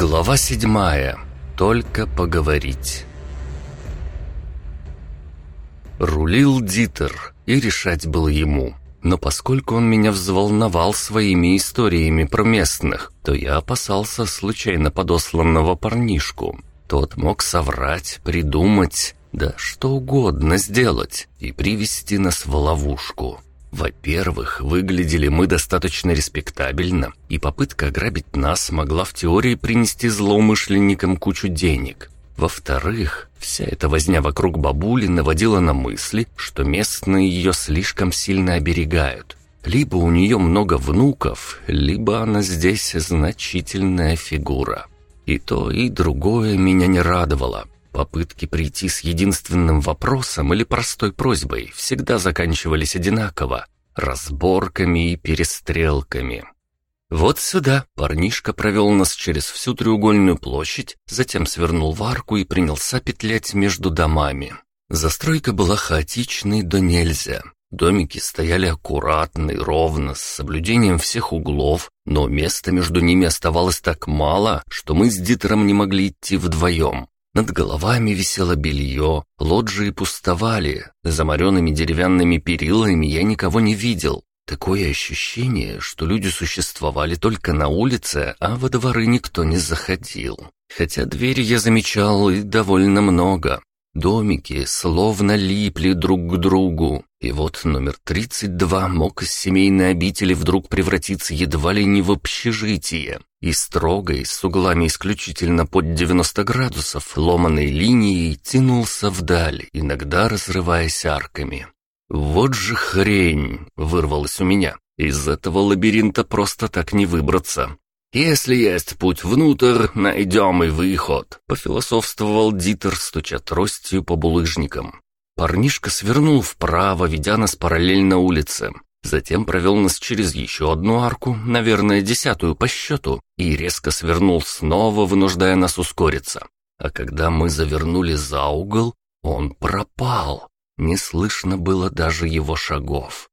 Глава седьмая. Только поговорить. Рулил Дитер, и решать было ему. Но поскольку он меня взволновал своими историями про местных, то я опасался случайно подосланного парнишку. Тот мог соврать, придумать, да что угодно сделать и привести нас в ловушку. Во-первых, выглядели мы достаточно респектабельно, и попытка ограбить нас могла в теории принести злоумышленникам кучу денег. Во-вторых, вся эта возня вокруг бабули наводила на мысли, что местные ее слишком сильно оберегают. Либо у нее много внуков, либо она здесь значительная фигура. И то, и другое меня не радовало. Попытки прийти с единственным вопросом или простой просьбой всегда заканчивались одинаково – разборками и перестрелками. Вот сюда парнишка провел нас через всю треугольную площадь, затем свернул в арку и принялся петлять между домами. Застройка была хаотичной до нельзя. Домики стояли аккуратно и ровно, с соблюдением всех углов, но места между ними оставалось так мало, что мы с Дитером не могли идти вдвоем. Над головами висело белье, лоджии пустовали, за моренными деревянными перилами я никого не видел. Такое ощущение, что люди существовали только на улице, а во дворы никто не заходил. Хотя двери я замечал и довольно много. Домики словно липли друг к другу, и вот номер 32 мог из семейной обители вдруг превратиться едва ли не в общежитие, и строгой, с углами исключительно под 90 градусов, ломаной линией тянулся вдаль, иногда разрываясь арками. «Вот же хрень!» — вырвалось у меня. «Из этого лабиринта просто так не выбраться. «Если есть путь внутрь, найдем и выход», — пофилософствовал Дитер, стуча тростью по булыжникам. Парнишка свернул вправо, ведя нас параллельно улице. Затем провел нас через еще одну арку, наверное, десятую по счету, и резко свернул снова, вынуждая нас ускориться. А когда мы завернули за угол, он пропал. Не слышно было даже его шагов.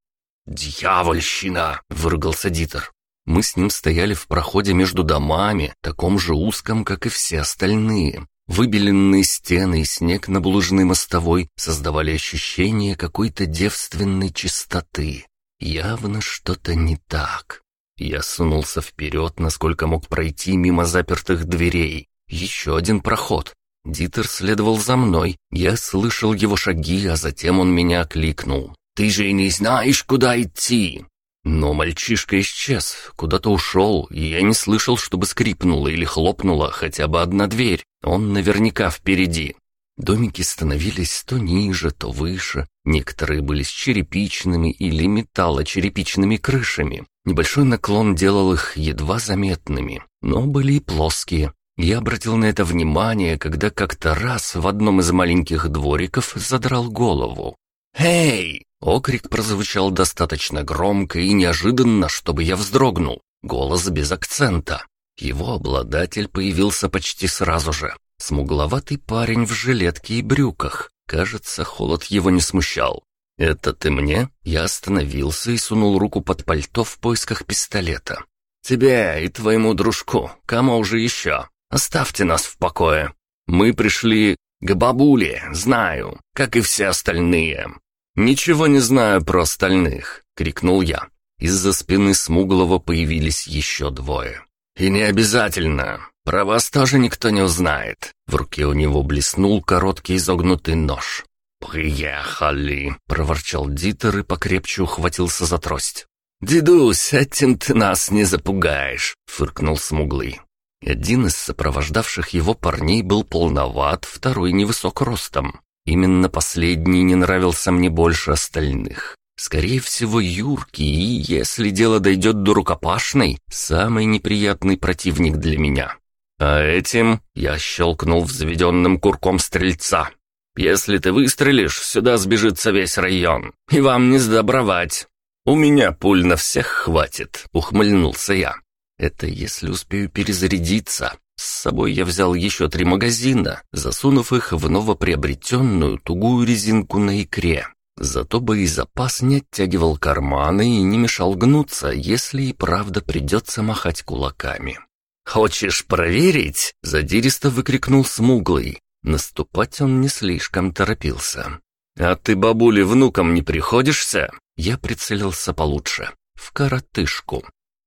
«Дьявольщина!» — выругался Дитер. Мы с ним стояли в проходе между домами, таком же узком, как и все остальные. Выбеленные стены и снег на булыжной мостовой создавали ощущение какой-то девственной чистоты. Явно что-то не так. Я сунулся вперед, насколько мог пройти мимо запертых дверей. Еще один проход. Дитер следовал за мной. Я слышал его шаги, а затем он меня окликнул. «Ты же не знаешь, куда идти!» Но мальчишка исчез, куда-то ушел, и я не слышал, чтобы скрипнула или хлопнула хотя бы одна дверь. Он наверняка впереди. Домики становились то ниже, то выше. Некоторые были с черепичными или металлочерепичными крышами. Небольшой наклон делал их едва заметными, но были и плоские. Я обратил на это внимание, когда как-то раз в одном из маленьких двориков задрал голову. «Эй!» Окрик прозвучал достаточно громко и неожиданно, чтобы я вздрогнул. Голос без акцента. Его обладатель появился почти сразу же. Смугловатый парень в жилетке и брюках. Кажется, холод его не смущал. «Это ты мне?» Я остановился и сунул руку под пальто в поисках пистолета. «Тебе и твоему дружку. Кому уже еще? Оставьте нас в покое. Мы пришли к бабуле, знаю, как и все остальные. «Ничего не знаю про остальных», — крикнул я. Из-за спины Смуглого появились еще двое. «И не обязательно. Про вас тоже никто не узнает». В руке у него блеснул короткий изогнутый нож. «Приехали!» — проворчал Дитер и покрепче ухватился за трость. «Дедусь, этим ты нас не запугаешь!» — фыркнул Смуглый. Один из сопровождавших его парней был полноват, второй невысок ростом. Именно последний не нравился мне больше остальных. Скорее всего, Юрки, и, если дело дойдет до рукопашной, самый неприятный противник для меня. А этим я щелкнул взведенным курком стрельца. Если ты выстрелишь, сюда сбежится весь район, и вам не сдобровать. У меня пуль на всех хватит, ухмыльнулся я. Это если успею перезарядиться. С собой я взял еще три магазина, засунув их в новоприобретенную тугую резинку на икре. Зато боезапас не оттягивал карманы и не мешал гнуться, если и правда придется махать кулаками. «Хочешь проверить?» — задиристо выкрикнул смуглый. Наступать он не слишком торопился. «А ты, бабуле, внукам не приходишься?» Я прицелился получше. В коротышку.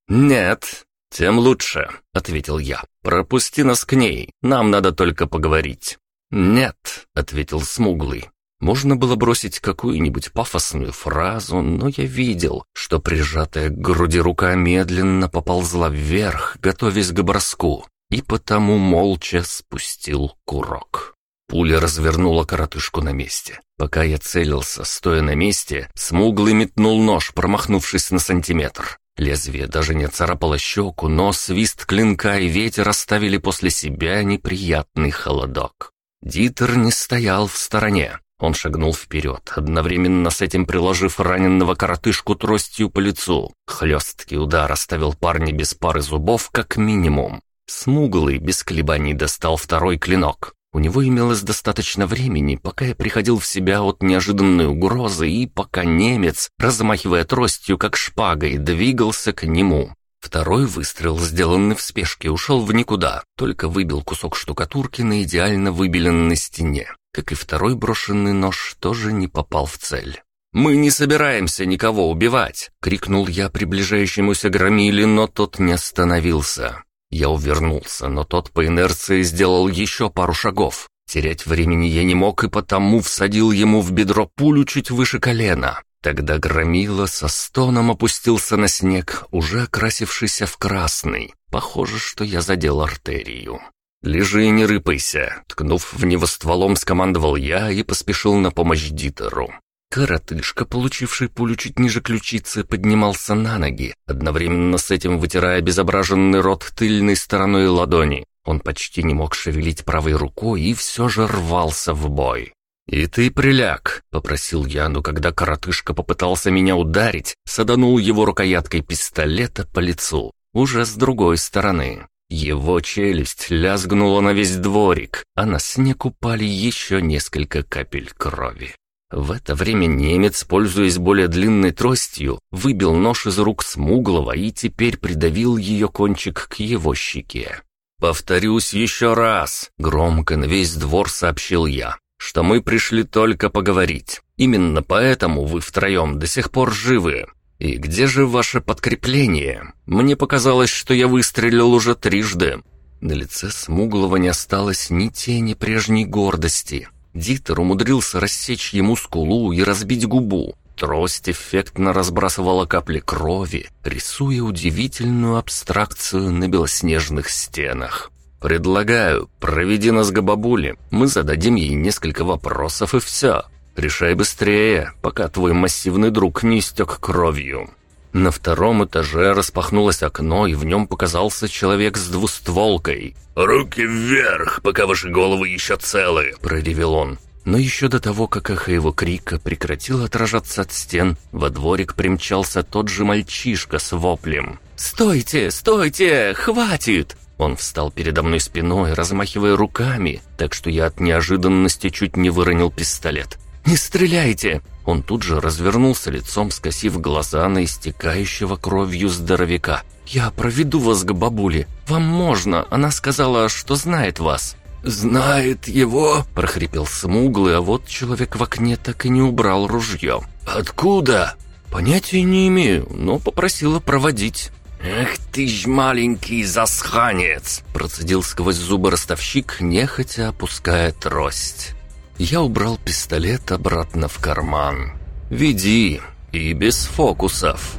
«Нет, тем лучше», — ответил я. «Пропусти нас к ней, нам надо только поговорить». «Нет», — ответил смуглый. Можно было бросить какую-нибудь пафосную фразу, но я видел, что прижатая к груди рука медленно поползла вверх, готовясь к броску, и потому молча спустил курок. Пуля развернула коротышку на месте. Пока я целился, стоя на месте, смуглый метнул нож, промахнувшись на сантиметр. Лезвие даже не царапало щеку, но свист клинка и ветер оставили после себя неприятный холодок. Дитер не стоял в стороне. Он шагнул вперед, одновременно с этим приложив раненного коротышку тростью по лицу. Хлесткий удар оставил парня без пары зубов как минимум. Смуглый без колебаний достал второй клинок. У него имелось достаточно времени, пока я приходил в себя от неожиданной угрозы и пока немец, размахивая тростью как шпагой, двигался к нему. Второй выстрел, сделанный в спешке, ушел в никуда, только выбил кусок штукатурки на идеально выбеленной стене. Как и второй брошенный нож, тоже не попал в цель. «Мы не собираемся никого убивать!» — крикнул я приближающемуся громиле, но тот не остановился. Я увернулся, но тот по инерции сделал еще пару шагов. Терять времени я не мог и потому всадил ему в бедро пулю чуть выше колена. Тогда громила со стоном опустился на снег, уже окрасившийся в красный. Похоже, что я задел артерию. «Лежи и не рыпайся», — ткнув в него стволом, скомандовал я и поспешил на помощь Дитеру. Коротышка, получивший пулю чуть ниже ключицы, поднимался на ноги, одновременно с этим вытирая безображенный рот тыльной стороной ладони. Он почти не мог шевелить правой рукой и все же рвался в бой. «И ты приляг», — попросил я, но когда коротышка попытался меня ударить, саданул его рукояткой пистолета по лицу, уже с другой стороны. Его челюсть лязгнула на весь дворик, а на снег упали еще несколько капель крови. В это время немец, пользуясь более длинной тростью, выбил нож из рук Смуглого и теперь придавил ее кончик к его щеке. «Повторюсь еще раз», — громко на весь двор сообщил я что мы пришли только поговорить. Именно поэтому вы втроем до сих пор живы. И где же ваше подкрепление? Мне показалось, что я выстрелил уже трижды». На лице Смуглого не осталось ни тени прежней гордости. Дитер умудрился рассечь ему скулу и разбить губу. Трость эффектно разбрасывала капли крови, рисуя удивительную абстракцию на белоснежных стенах. «Предлагаю, проведи нас к бабуле. Мы зададим ей несколько вопросов и все. Решай быстрее, пока твой массивный друг не истек кровью». На втором этаже распахнулось окно, и в нем показался человек с двустволкой. «Руки вверх, пока ваши головы еще целы!» – проревел он. Но еще до того, как эхо его крика прекратило отражаться от стен, во дворик примчался тот же мальчишка с воплем. «Стойте, стойте, хватит!» Он встал передо мной спиной, размахивая руками, так что я от неожиданности чуть не выронил пистолет. «Не стреляйте!» Он тут же развернулся лицом, скосив глаза на истекающего кровью здоровяка. «Я проведу вас к бабуле. Вам можно. Она сказала, что знает вас». «Знает его?» – прохрипел смуглый, а вот человек в окне так и не убрал ружье. «Откуда?» «Понятия не имею, но попросила проводить». «Эх ты ж маленький засханец!» Процедил сквозь зубы ростовщик, нехотя опуская трость. Я убрал пистолет обратно в карман. «Веди, и без фокусов!»